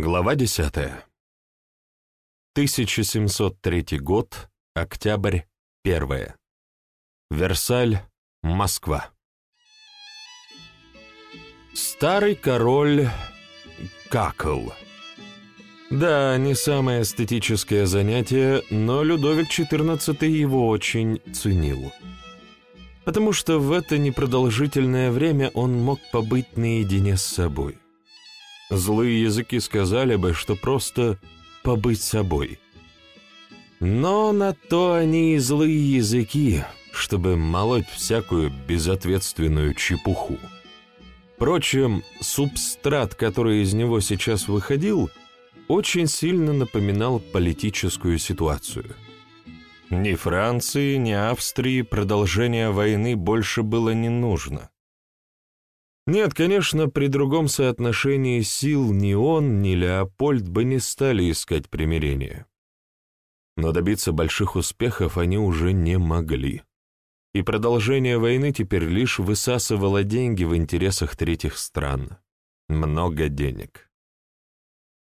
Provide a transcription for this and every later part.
Глава 10. 1703 год, октябрь, 1. Версаль, Москва. Старый король какал. Да, не самое эстетическое занятие, но Людовик XIV его очень ценил. Потому что в это непродолжительное время он мог побыть наедине с собой. Злые языки сказали бы, что просто побыть собой. Но на то они и злые языки, чтобы молоть всякую безответственную чепуху. Впрочем, субстрат, который из него сейчас выходил, очень сильно напоминал политическую ситуацию. Ни Франции, ни Австрии продолжение войны больше было не нужно. Нет, конечно, при другом соотношении сил ни он, ни Леопольд бы не стали искать примирения. Но добиться больших успехов они уже не могли. И продолжение войны теперь лишь высасывало деньги в интересах третьих стран. Много денег.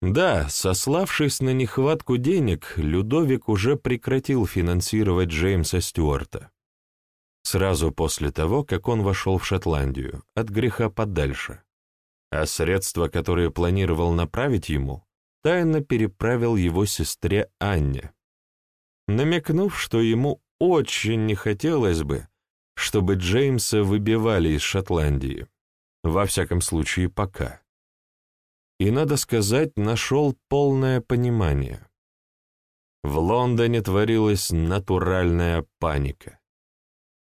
Да, сославшись на нехватку денег, Людовик уже прекратил финансировать Джеймса Стюарта сразу после того, как он вошел в Шотландию, от греха подальше. А средства, которые планировал направить ему, тайно переправил его сестре Анне, намекнув, что ему очень не хотелось бы, чтобы Джеймса выбивали из Шотландии, во всяком случае пока. И, надо сказать, нашел полное понимание. В Лондоне творилась натуральная паника.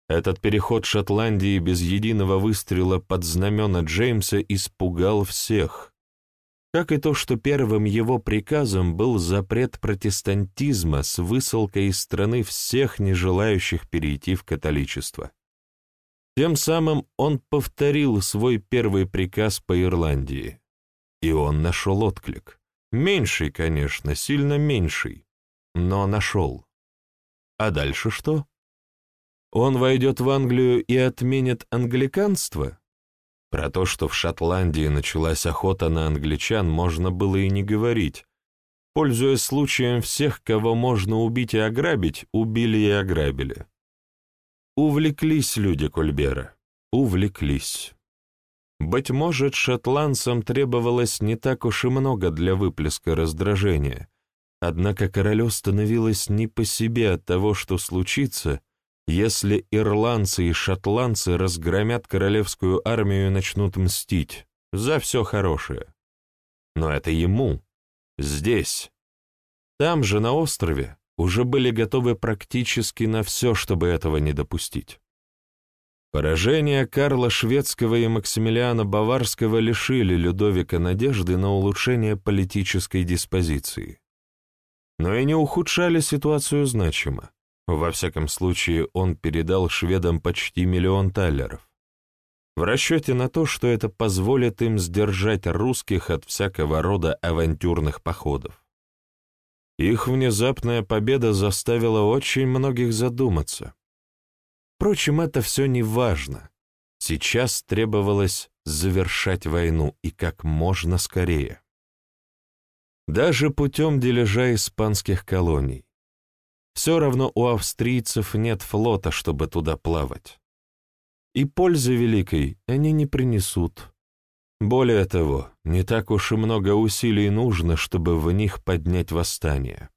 Этот переход Шотландии без единого выстрела под знамена Джеймса испугал всех, как и то, что первым его приказом был запрет протестантизма с высылкой из страны всех не желающих перейти в католичество. Тем самым он повторил свой первый приказ по Ирландии, и он нашел отклик. Меньший, конечно, сильно меньший, но нашел. А дальше что? Он войдет в Англию и отменит англиканство? Про то, что в Шотландии началась охота на англичан, можно было и не говорить. Пользуясь случаем, всех, кого можно убить и ограбить, убили и ограбили. Увлеклись люди Кульбера, увлеклись. Быть может, шотландцам требовалось не так уж и много для выплеска раздражения, однако королю становилось не по себе от того, что случится, если ирландцы и шотландцы разгромят королевскую армию и начнут мстить за все хорошее. Но это ему, здесь. Там же, на острове, уже были готовы практически на все, чтобы этого не допустить. Поражения Карла Шведского и Максимилиана Баварского лишили Людовика надежды на улучшение политической диспозиции. Но и не ухудшали ситуацию значимо. Во всяком случае, он передал шведам почти миллион талеров. В расчете на то, что это позволит им сдержать русских от всякого рода авантюрных походов. Их внезапная победа заставила очень многих задуматься. Впрочем, это все не важно. Сейчас требовалось завершать войну и как можно скорее. Даже путем дележа испанских колоний. Все равно у австрийцев нет флота, чтобы туда плавать. И пользы великой они не принесут. Более того, не так уж и много усилий нужно, чтобы в них поднять восстание.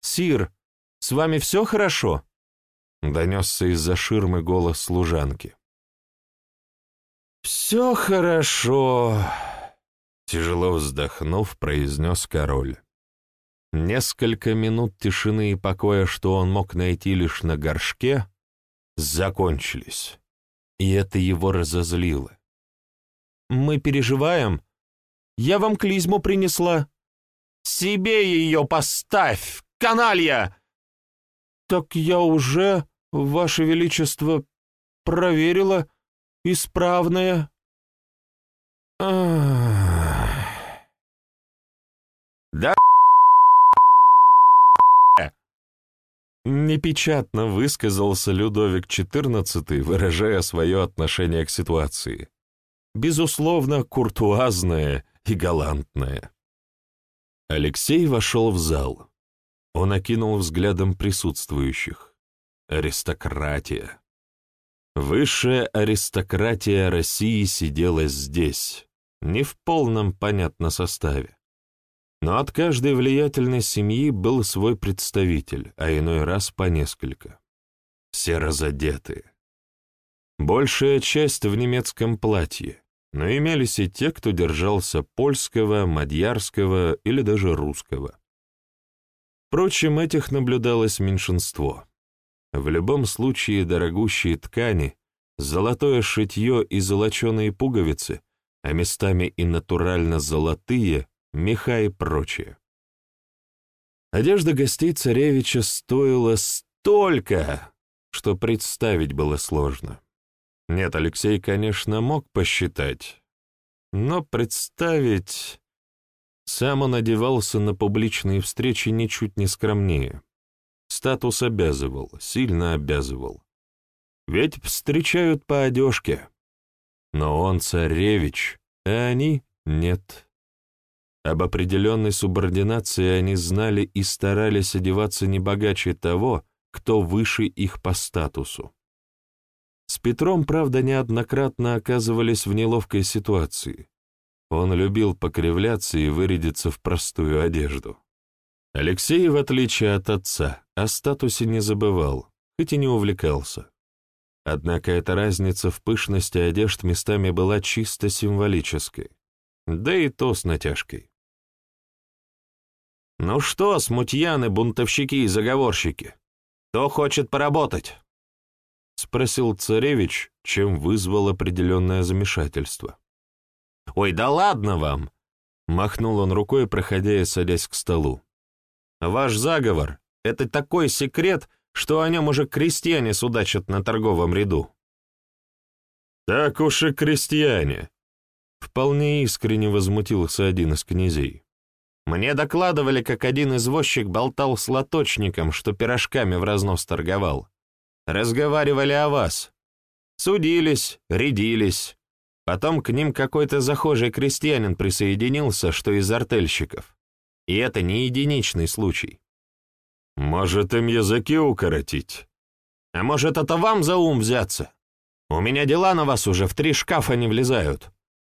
«Сир, с вами все хорошо?» — донесся из-за ширмы голос служанки. «Все хорошо», — тяжело вздохнув, произнес король. Несколько минут тишины и покоя, что он мог найти лишь на горшке, закончились. И это его разозлило. «Мы переживаем. Я вам клизму принесла». «Себе ее поставь, каналья!» «Так я уже, Ваше Величество, проверила, исправная». «Да Непечатно высказался Людовик XIV, выражая свое отношение к ситуации. Безусловно, куртуазное и галантная. Алексей вошел в зал. Он окинул взглядом присутствующих. Аристократия. Высшая аристократия России сидела здесь, не в полном, понятно, составе. Но от каждой влиятельной семьи был свой представитель, а иной раз по несколько. Все разодетые. Большая часть в немецком платье, но имелись и те, кто держался польского, мадьярского или даже русского. Впрочем, этих наблюдалось меньшинство. В любом случае дорогущие ткани, золотое шитье и золоченые пуговицы, а местами и натурально золотые, меха и прочее. Одежда гостей царевича стоила столько, что представить было сложно. Нет, Алексей, конечно, мог посчитать, но представить... Сам он одевался на публичные встречи ничуть не скромнее. Статус обязывал, сильно обязывал. Ведь встречают по одежке. Но он царевич, а они — нет. Об определенной субординации они знали и старались одеваться не богаче того, кто выше их по статусу. С Петром, правда, неоднократно оказывались в неловкой ситуации. Он любил покривляться и вырядиться в простую одежду. Алексей, в отличие от отца, о статусе не забывал, хоть и не увлекался. Однако эта разница в пышности одежд местами была чисто символической, да и то с натяжкой. «Ну что, смутьяны, бунтовщики и заговорщики, кто хочет поработать?» — спросил царевич, чем вызвал определенное замешательство. «Ой, да ладно вам!» — махнул он рукой, проходя и садясь к столу. «Ваш заговор — это такой секрет, что о нем уже крестьяне судачат на торговом ряду». «Так уж и крестьяне!» — вполне искренне возмутился один из князей. «Мне докладывали, как один извозчик болтал с лоточником, что пирожками в разнос торговал. Разговаривали о вас. Судились, рядились. Потом к ним какой-то захожий крестьянин присоединился, что из артельщиков. И это не единичный случай. Может, им языки укоротить? А может, это вам за ум взяться? У меня дела на вас уже в три шкафа не влезают.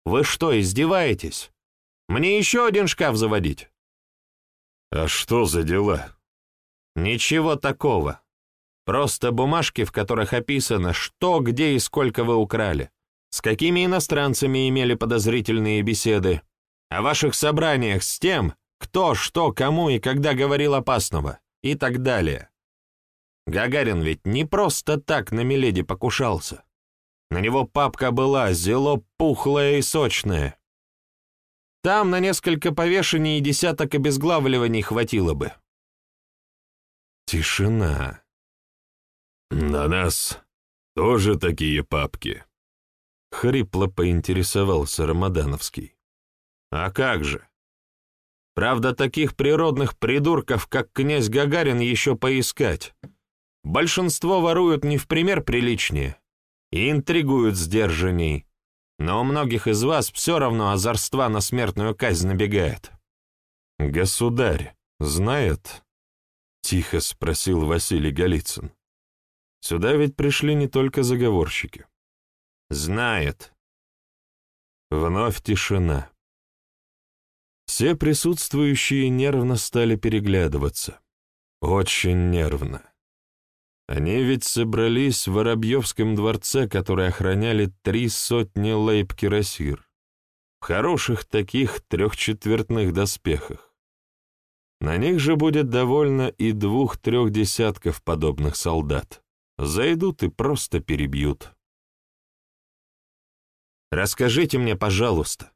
Вы что, издеваетесь? Мне еще один шкаф заводить? А что за дела? Ничего такого. Просто бумажки, в которых описано, что, где и сколько вы украли, с какими иностранцами имели подозрительные беседы, о ваших собраниях с тем, кто, что, кому и когда говорил опасного, и так далее. Гагарин ведь не просто так на Миледи покушался. На него папка была, зело пухлая и сочная. Там на несколько повешений и десяток обезглавливаний хватило бы. Тишина. «На нас тоже такие папки?» — хрипло поинтересовался Рамадановский. «А как же? Правда, таких природных придурков, как князь Гагарин, еще поискать. Большинство воруют не в пример приличнее и интригуют сдержанней, но у многих из вас все равно озорства на смертную казнь набегает». «Государь знает?» — тихо спросил Василий Голицын. Сюда ведь пришли не только заговорщики. Знает. Вновь тишина. Все присутствующие нервно стали переглядываться. Очень нервно. Они ведь собрались в Воробьевском дворце, который охраняли три сотни лейб-кирасир. В хороших таких трехчетвертных доспехах. На них же будет довольно и двух-трех десятков подобных солдат. Зайдут и просто перебьют. Расскажите мне, пожалуйста,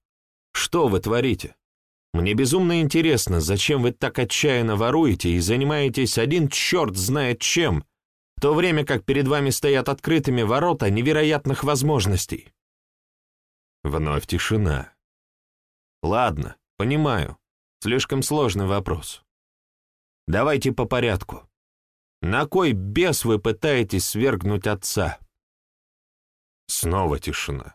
что вы творите? Мне безумно интересно, зачем вы так отчаянно воруете и занимаетесь один черт знает чем, в то время как перед вами стоят открытыми ворота невероятных возможностей. Вновь тишина. Ладно, понимаю. Слишком сложный вопрос. Давайте по порядку. На кой бес вы пытаетесь свергнуть отца?» Снова тишина.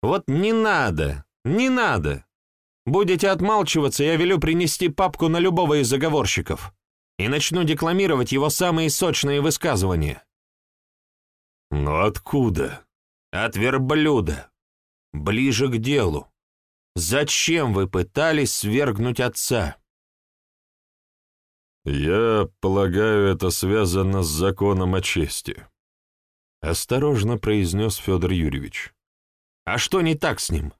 «Вот не надо, «Не надо. Будете отмалчиваться, я велю принести папку на любого из заговорщиков и начну декламировать его самые сочные высказывания». «Но откуда?» «От верблюда. Ближе к делу. Зачем вы пытались свергнуть отца?» «Я полагаю, это связано с законом о чести», — осторожно произнес Федор Юрьевич. «А что не так с ним?»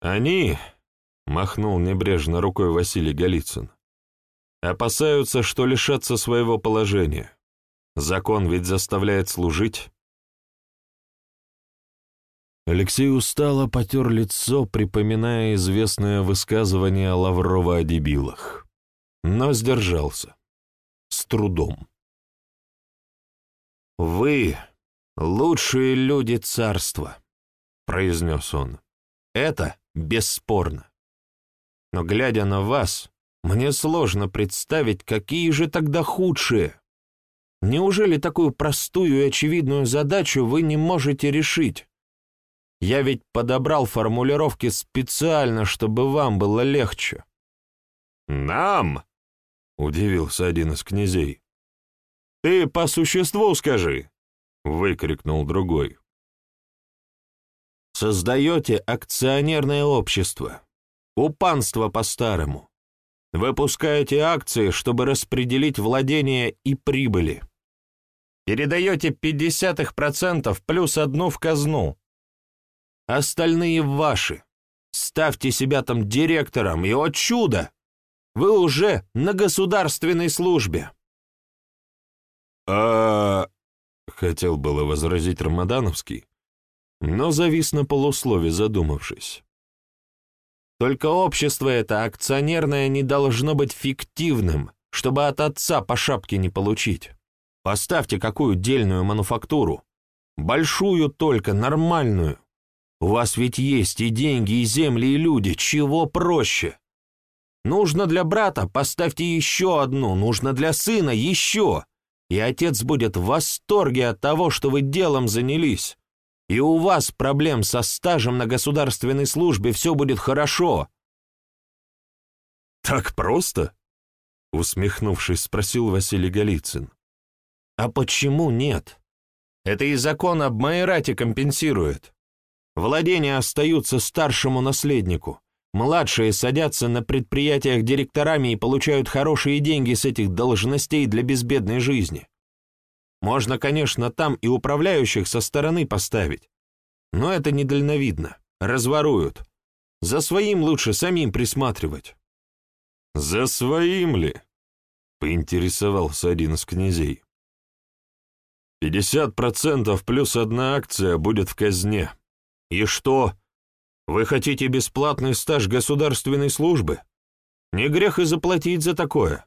«Они», — махнул небрежно рукой Василий Голицын, «опасаются, что лишатся своего положения. Закон ведь заставляет служить». Алексей устало потер лицо, припоминая известное высказывание Лаврова о дебилах. Но сдержался. С трудом. «Вы — лучшие люди царства», — произнес он. «Это бесспорно. Но, глядя на вас, мне сложно представить, какие же тогда худшие. Неужели такую простую и очевидную задачу вы не можете решить? Я ведь подобрал формулировки специально, чтобы вам было легче». «Нам?» — удивился один из князей. «Ты по существу скажи!» — выкрикнул другой. «Создаете акционерное общество. Упанство по-старому. Выпускаете акции, чтобы распределить владения и прибыли. Передаете 50% плюс одну в казну. Остальные ваши. Ставьте себя там директором, и, о чудо, вы уже на государственной службе. «А...» — хотел было возразить Рамадановский, но завис на полуслове, задумавшись. «Только общество это акционерное не должно быть фиктивным, чтобы от отца по шапке не получить. Поставьте какую дельную мануфактуру, большую только, нормальную. У вас ведь есть и деньги, и земли, и люди, чего проще? Нужно для брата, поставьте еще одну, нужно для сына? Еще. И отец будет в восторге от того, что вы делом занялись, и у вас проблем со стажем на государственной службе все будет хорошо». «Так просто?» — усмехнувшись, спросил Василий Голицын. «А почему нет? Это и закон об майорате компенсирует. Владения остаются старшему наследнику». Младшие садятся на предприятиях директорами и получают хорошие деньги с этих должностей для безбедной жизни. Можно, конечно, там и управляющих со стороны поставить, но это недальновидно, разворуют. За своим лучше самим присматривать. «За своим ли?» — поинтересовался один из князей. «Пятьдесят процентов плюс одна акция будет в казне. И что?» Вы хотите бесплатный стаж государственной службы? Не грех и заплатить за такое.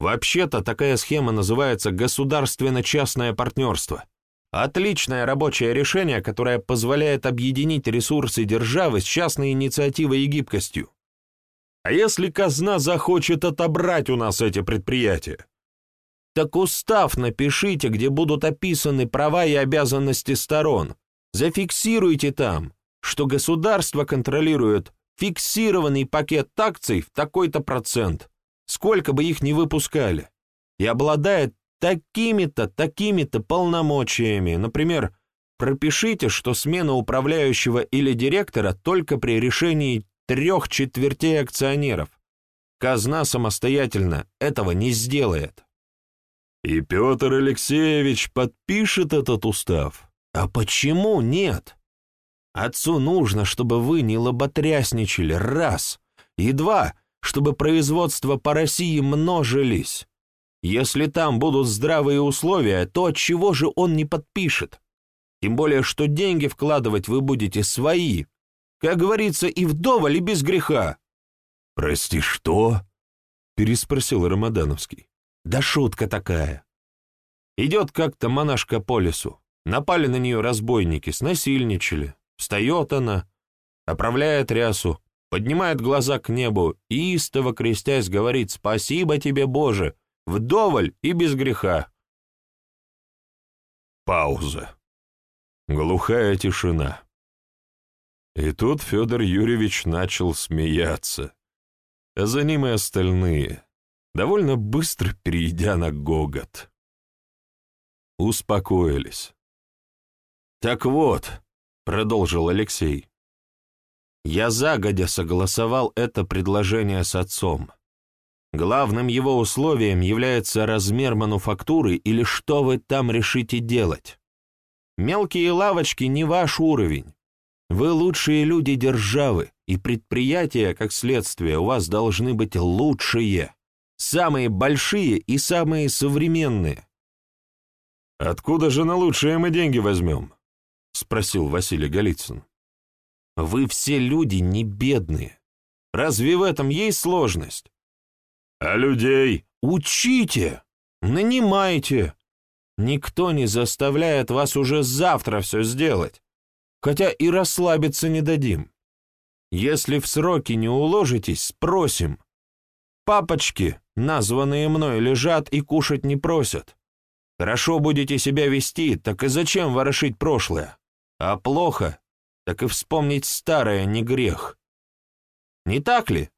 Вообще-то такая схема называется государственно-частное партнерство. Отличное рабочее решение, которое позволяет объединить ресурсы державы с частной инициативой и гибкостью. А если казна захочет отобрать у нас эти предприятия? Так устав напишите, где будут описаны права и обязанности сторон. Зафиксируйте там, что государство контролирует фиксированный пакет акций в такой-то процент, сколько бы их ни выпускали, и обладает такими-то, такими-то полномочиями. Например, пропишите, что смена управляющего или директора только при решении трех четвертей акционеров. Казна самостоятельно этого не сделает. И Петр Алексеевич подпишет этот устав. А почему нет? Отцу нужно, чтобы вы не лоботрясничали, раз, и два, чтобы производства по России множились. Если там будут здравые условия, то от чего же он не подпишет? Тем более, что деньги вкладывать вы будете свои. Как говорится, и вдоволь, и без греха. «Прости, что?» — переспросил Рамадановский. «Да шутка такая. Идет как-то монашка по лесу. Напали на нее разбойники, снасильничали. Встает она, оправляет рясу, поднимает глаза к небу и, истово крестясь, говорит «Спасибо тебе, Боже, вдоволь и без греха». Пауза. Глухая тишина. И тут Федор Юрьевич начал смеяться, а за ним и остальные, довольно быстро перейдя на гогот. Успокоились. «Так вот», — продолжил Алексей, — «я загодя согласовал это предложение с отцом. Главным его условием является размер мануфактуры или что вы там решите делать. Мелкие лавочки не ваш уровень. Вы лучшие люди державы, и предприятия, как следствие, у вас должны быть лучшие, самые большие и самые современные. «Откуда же на лучшие мы деньги возьмем?» — спросил Василий Голицын. «Вы все люди не бедные. Разве в этом есть сложность? А людей учите, нанимайте. Никто не заставляет вас уже завтра все сделать, хотя и расслабиться не дадим. Если в сроки не уложитесь, спросим. Папочки, названные мной, лежат и кушать не просят. Хорошо будете себя вести, так и зачем ворошить прошлое? А плохо, так и вспомнить старое не грех. Не так ли?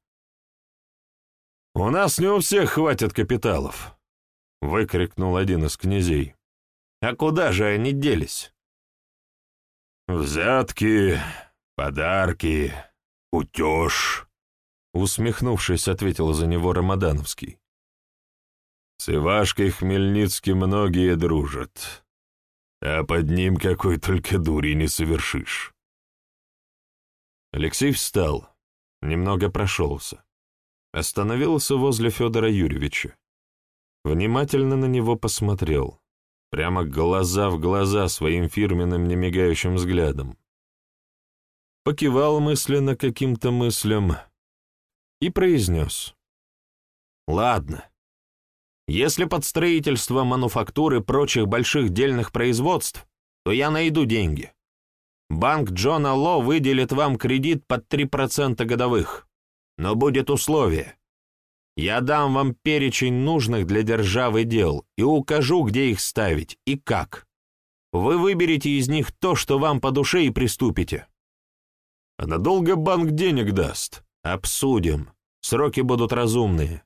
«У нас не у всех хватит капиталов», — выкрикнул один из князей. «А куда же они делись?» «Взятки, подарки, кутеж», — усмехнувшись, ответил за него Рамадановский. «С Ивашкой Хмельницким многие дружат, а под ним какой только дури не совершишь». Алексей встал, немного прошелся. Остановился возле Федора Юрьевича. Внимательно на него посмотрел, прямо глаза в глаза своим фирменным немигающим взглядом. Покивал мысленно каким-то мыслям и произнес. «Ладно. Если под строительство мануфактуры прочих больших дельных производств, то я найду деньги. Банк Джона Ло выделит вам кредит под 3% годовых. Но будет условие. Я дам вам перечень нужных для державы дел и укажу, где их ставить и как. Вы выберете из них то, что вам по душе, и приступите. А надолго банк денег даст? Обсудим. Сроки будут разумные.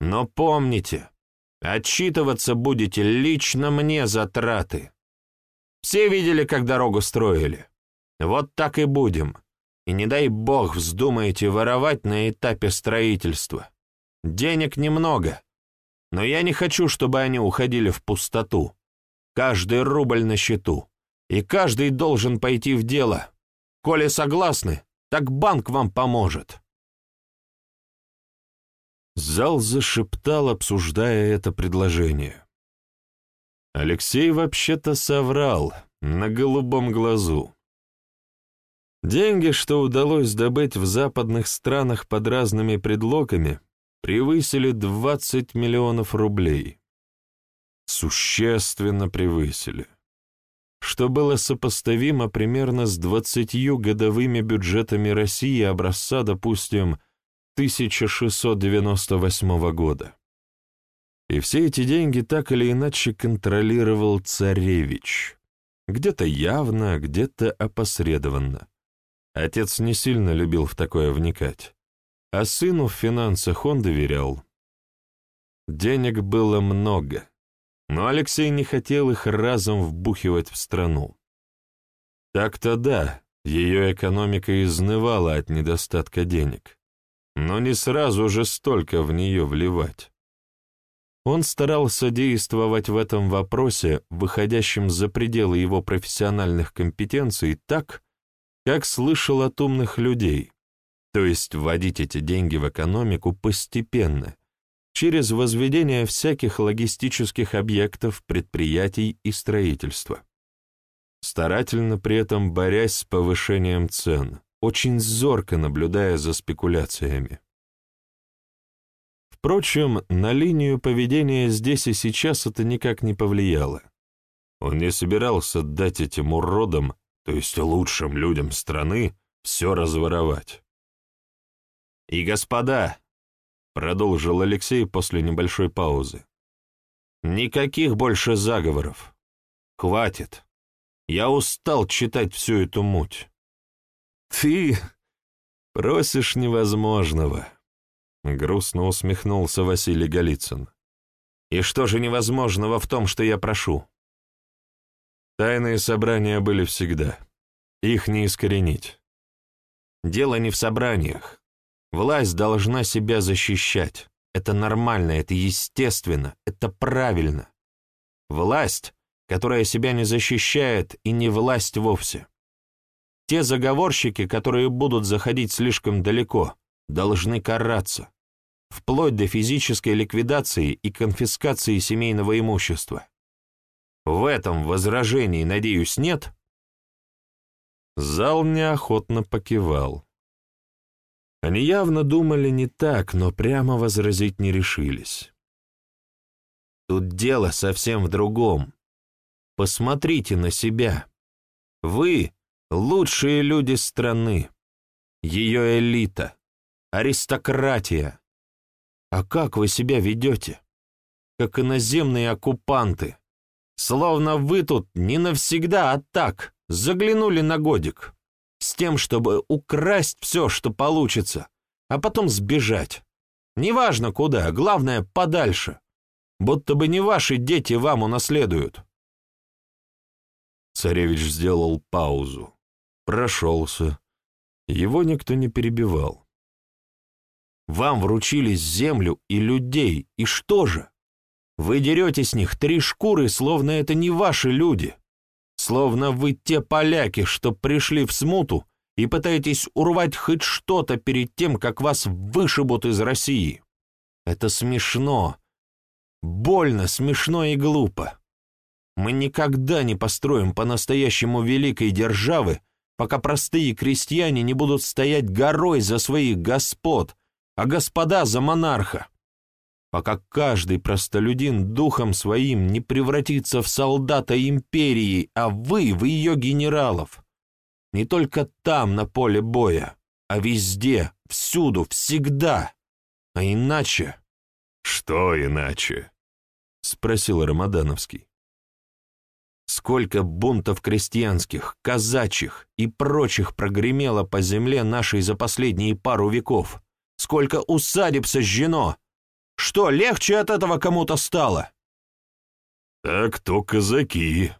Но помните, отчитываться будете лично мне за траты. Все видели, как дорогу строили. Вот так и будем. И не дай бог вздумаете воровать на этапе строительства. Денег немного, но я не хочу, чтобы они уходили в пустоту. Каждый рубль на счету, и каждый должен пойти в дело. Коли согласны, так банк вам поможет. Зал зашептал, обсуждая это предложение. Алексей вообще-то соврал на голубом глазу. Деньги, что удалось добыть в западных странах под разными предлогами, превысили 20 миллионов рублей. Существенно превысили. Что было сопоставимо примерно с 20 годовыми бюджетами России образца, допустим, 1698 года. И все эти деньги так или иначе контролировал царевич. Где-то явно, где-то опосредованно. Отец не сильно любил в такое вникать, а сыну в финансах он доверял. Денег было много, но Алексей не хотел их разом вбухивать в страну. Так-то да, ее экономика изнывала от недостатка денег, но не сразу же столько в нее вливать. Он старался действовать в этом вопросе, выходящем за пределы его профессиональных компетенций, так, как слышал от умных людей, то есть вводить эти деньги в экономику постепенно, через возведение всяких логистических объектов, предприятий и строительства. Старательно при этом борясь с повышением цен, очень зорко наблюдая за спекуляциями. Впрочем, на линию поведения здесь и сейчас это никак не повлияло. Он не собирался дать этим уродам то есть лучшим людям страны, все разворовать. «И господа», — продолжил Алексей после небольшой паузы, — «никаких больше заговоров. Хватит. Я устал читать всю эту муть. Ты просишь невозможного. Грустно усмехнулся Василий Голицын. И что же невозможного в том, что я прошу? Тайные собрания были всегда. Их не искоренить. Дело не в собраниях. Власть должна себя защищать. Это нормально, это естественно, это правильно. Власть, которая себя не защищает, и не власть вовсе. Те заговорщики, которые будут заходить слишком далеко, должны караться, вплоть до физической ликвидации и конфискации семейного имущества. В этом возражений, надеюсь, нет? Зал неохотно покивал. Они явно думали не так, но прямо возразить не решились. Тут дело совсем в другом. Посмотрите на себя. Вы — лучшие люди страны, ее элита, аристократия. А как вы себя ведете? Как иноземные оккупанты. Словно вы тут не навсегда, а так, заглянули на годик с тем, чтобы украсть все, что получится, а потом сбежать. Неважно куда, главное — подальше. Будто бы не ваши дети вам унаследуют. Царевич сделал паузу, прошелся. Его никто не перебивал. Вам вручили землю и людей, и что же? Вы дерете с них три шкуры, словно это не ваши люди. Словно вы те поляки, что пришли в смуту и пытаетесь урвать хоть что-то перед тем, как вас вышибут из России. Это смешно. Больно, смешно и глупо. Мы никогда не построим по-настоящему великой державы, пока простые крестьяне не будут стоять горой за своих господ, а господа за монарха пока каждый простолюдин духом своим не превратится в солдата империи, а вы в ее генералов. Не только там, на поле боя, а везде, всюду, всегда. А иначе... «Что иначе?» — спросил Рамадановский. Сколько бунтов крестьянских, казачьих и прочих прогремело по земле нашей за последние пару веков, сколько усадеб сожжено, что, легче от этого кому-то стало? Так то казаки,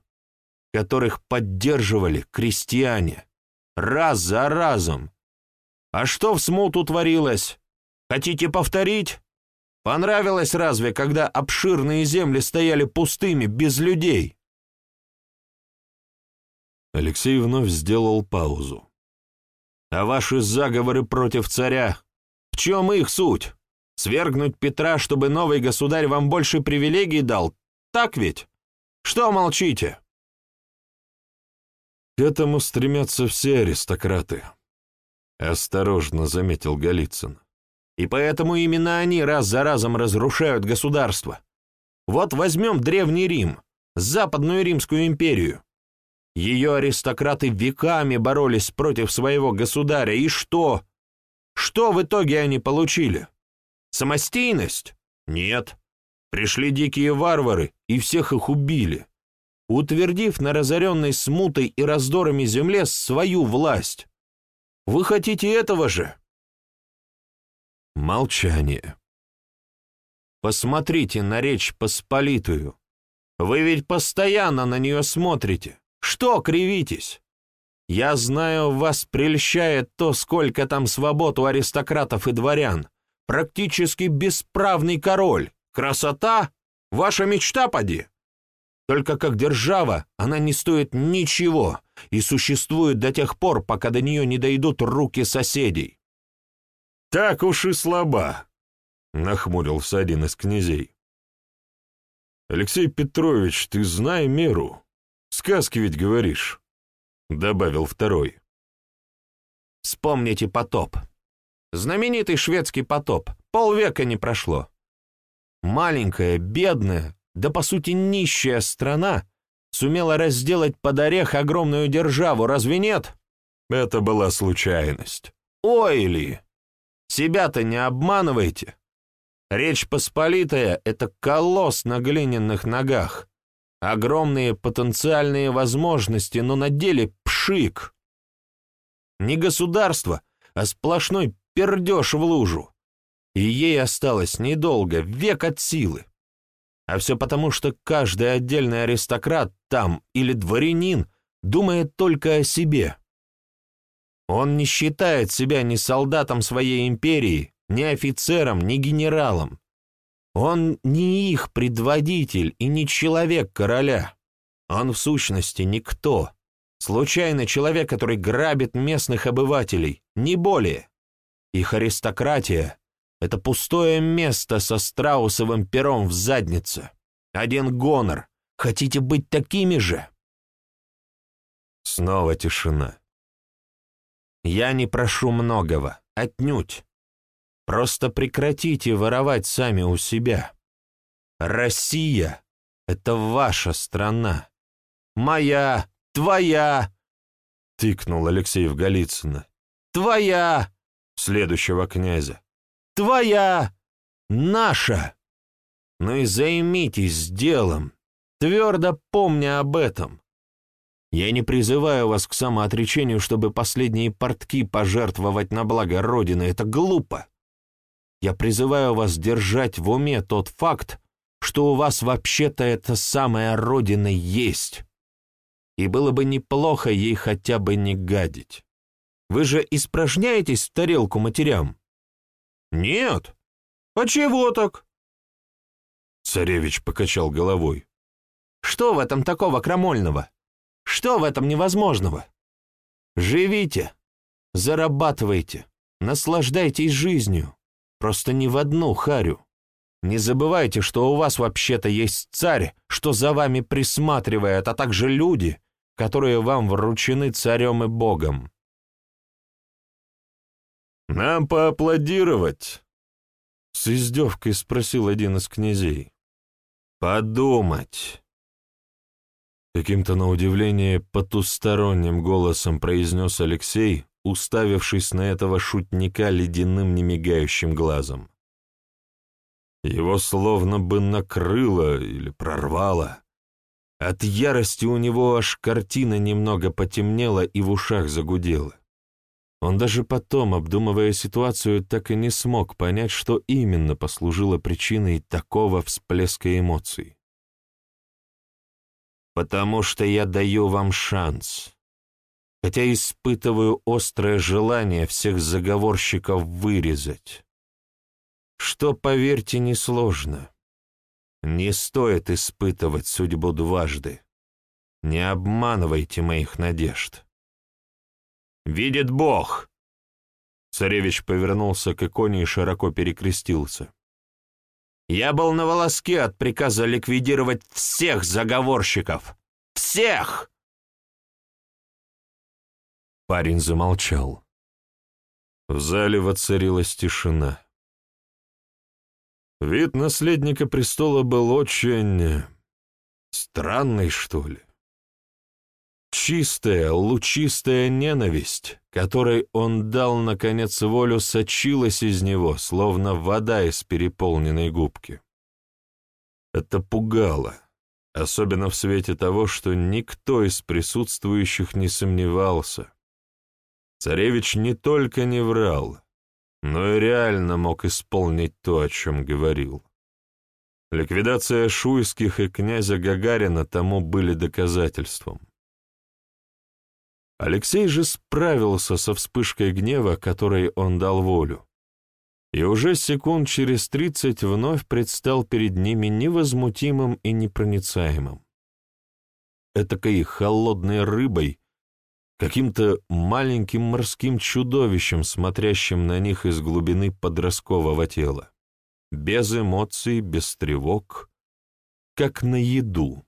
которых поддерживали крестьяне, раз за разом. А что в смуту творилось? Хотите повторить? Понравилось разве, когда обширные земли стояли пустыми, без людей? Алексей вновь сделал паузу. А ваши заговоры против царя, в чем их суть? Свергнуть Петра, чтобы новый государь вам больше привилегий дал? Так ведь? Что молчите?» «К этому стремятся все аристократы», — осторожно заметил Голицын. «И поэтому именно они раз за разом разрушают государство. Вот возьмем Древний Рим, Западную Римскую империю. Ее аристократы веками боролись против своего государя, и что? Что в итоге они получили? Самостийность? Нет. Пришли дикие варвары и всех их убили, утвердив на разоренной смутой и раздорами земле свою власть. Вы хотите этого же? Молчание. Посмотрите на Речь Посполитую. Вы ведь постоянно на нее смотрите. Что кривитесь? Я знаю, вас прельщает то, сколько там свобод у аристократов и дворян, Практически бесправный король. Красота? Ваша мечта, поди? Только как держава она не стоит ничего и существует до тех пор, пока до нее не дойдут руки соседей. «Так уж и слаба», — нахмурился один из князей. «Алексей Петрович, ты знай меру. Сказки ведь говоришь», — добавил второй. «Вспомните потоп. Знаменитый шведский потоп. Полвека не прошло. Маленькая, бедная, да по сути нищая страна сумела разделать под орех огромную державу, разве нет? Это была случайность. Ой ли! Себя-то не обманывайте. Речь Посполитая — это колосс на глиняных ногах. Огромные потенциальные возможности, но на деле пшик. не государство, а сплошной пердеж в лужу. И ей осталось недолго, век от силы. А все потому, что каждый отдельный аристократ там или дворянин думает только о себе. Он не считает себя ни солдатом своей империи, ни офицером, ни генералом. Он не их предводитель и не человек короля. Он в сущности никто. Случайный человек, который грабит местных обывателей, не более. Их аристократия — это пустое место со страусовым пером в заднице. Один гонор. Хотите быть такими же? Снова тишина. Я не прошу многого, отнюдь. Просто прекратите воровать сами у себя. Россия — это ваша страна. Моя, твоя, — тыкнул Алексей в Голицына. Твоя, следующего князя. Твоя, наша. Ну и займитесь делом, твердо помня об этом. Я не призываю вас к самоотречению, чтобы последние портки пожертвовать на благо Родины. Это глупо. Я призываю вас держать в уме тот факт, что у вас вообще-то эта самая Родина есть. И было бы неплохо ей хотя бы не гадить. Вы же испражняетесь в тарелку матерям? Нет. А чего так? Царевич покачал головой. Что в этом такого крамольного? Что в этом невозможного? Живите, зарабатывайте, наслаждайтесь жизнью, просто не в одну харю. Не забывайте, что у вас вообще-то есть царь, что за вами присматривает, а также люди, которые вам вручены царем и богом. «Нам поаплодировать?» — с издевкой спросил один из князей. «Подумать». Каким-то на удивление потусторонним голосом произнес Алексей, уставившись на этого шутника ледяным немигающим глазом. Его словно бы накрыло или прорвало. От ярости у него аж картина немного потемнела и в ушах загудела. Он даже потом, обдумывая ситуацию, так и не смог понять, что именно послужило причиной такого всплеска эмоций потому что я даю вам шанс, хотя испытываю острое желание всех заговорщиков вырезать. Что, поверьте, несложно. Не стоит испытывать судьбу дважды. Не обманывайте моих надежд. «Видит Бог!» Царевич повернулся к иконе и широко перекрестился. Я был на волоске от приказа ликвидировать всех заговорщиков. Всех!» Парень замолчал. В зале воцарилась тишина. Вид наследника престола был очень... странный, что ли. Чистая, лучистая ненависть, которой он дал, наконец, волю, сочилась из него, словно вода из переполненной губки. Это пугало, особенно в свете того, что никто из присутствующих не сомневался. Царевич не только не врал, но и реально мог исполнить то, о чем говорил. Ликвидация Шуйских и князя Гагарина тому были доказательством. Алексей же справился со вспышкой гнева, которой он дал волю, и уже секунд через тридцать вновь предстал перед ними невозмутимым и непроницаемым. Этакой холодной рыбой, каким-то маленьким морским чудовищем, смотрящим на них из глубины подросткового тела, без эмоций, без тревог, как на еду.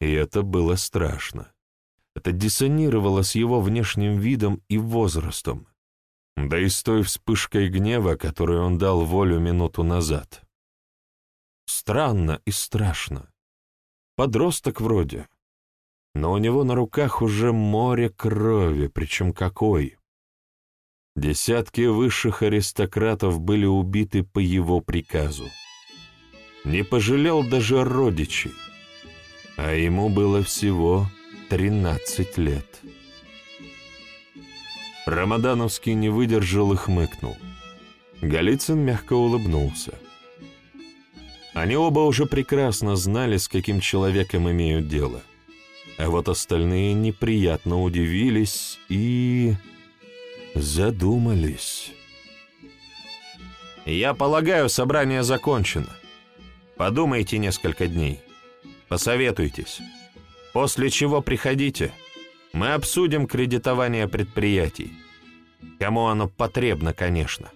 И это было страшно. Это диссонировало с его внешним видом и возрастом, да и с той вспышкой гнева, которую он дал волю минуту назад. Странно и страшно. Подросток вроде, но у него на руках уже море крови, причем какой. Десятки высших аристократов были убиты по его приказу. Не пожалел даже родичей, а ему было всего 13 лет. Рамадановский не выдержал и хмыкнул. Голицын мягко улыбнулся. Они оба уже прекрасно знали, с каким человеком имеют дело. А вот остальные неприятно удивились и... задумались. «Я полагаю, собрание закончено. Подумайте несколько дней. Посоветуйтесь. После чего приходите. Мы обсудим кредитование предприятий. Кому оно потребно, конечно».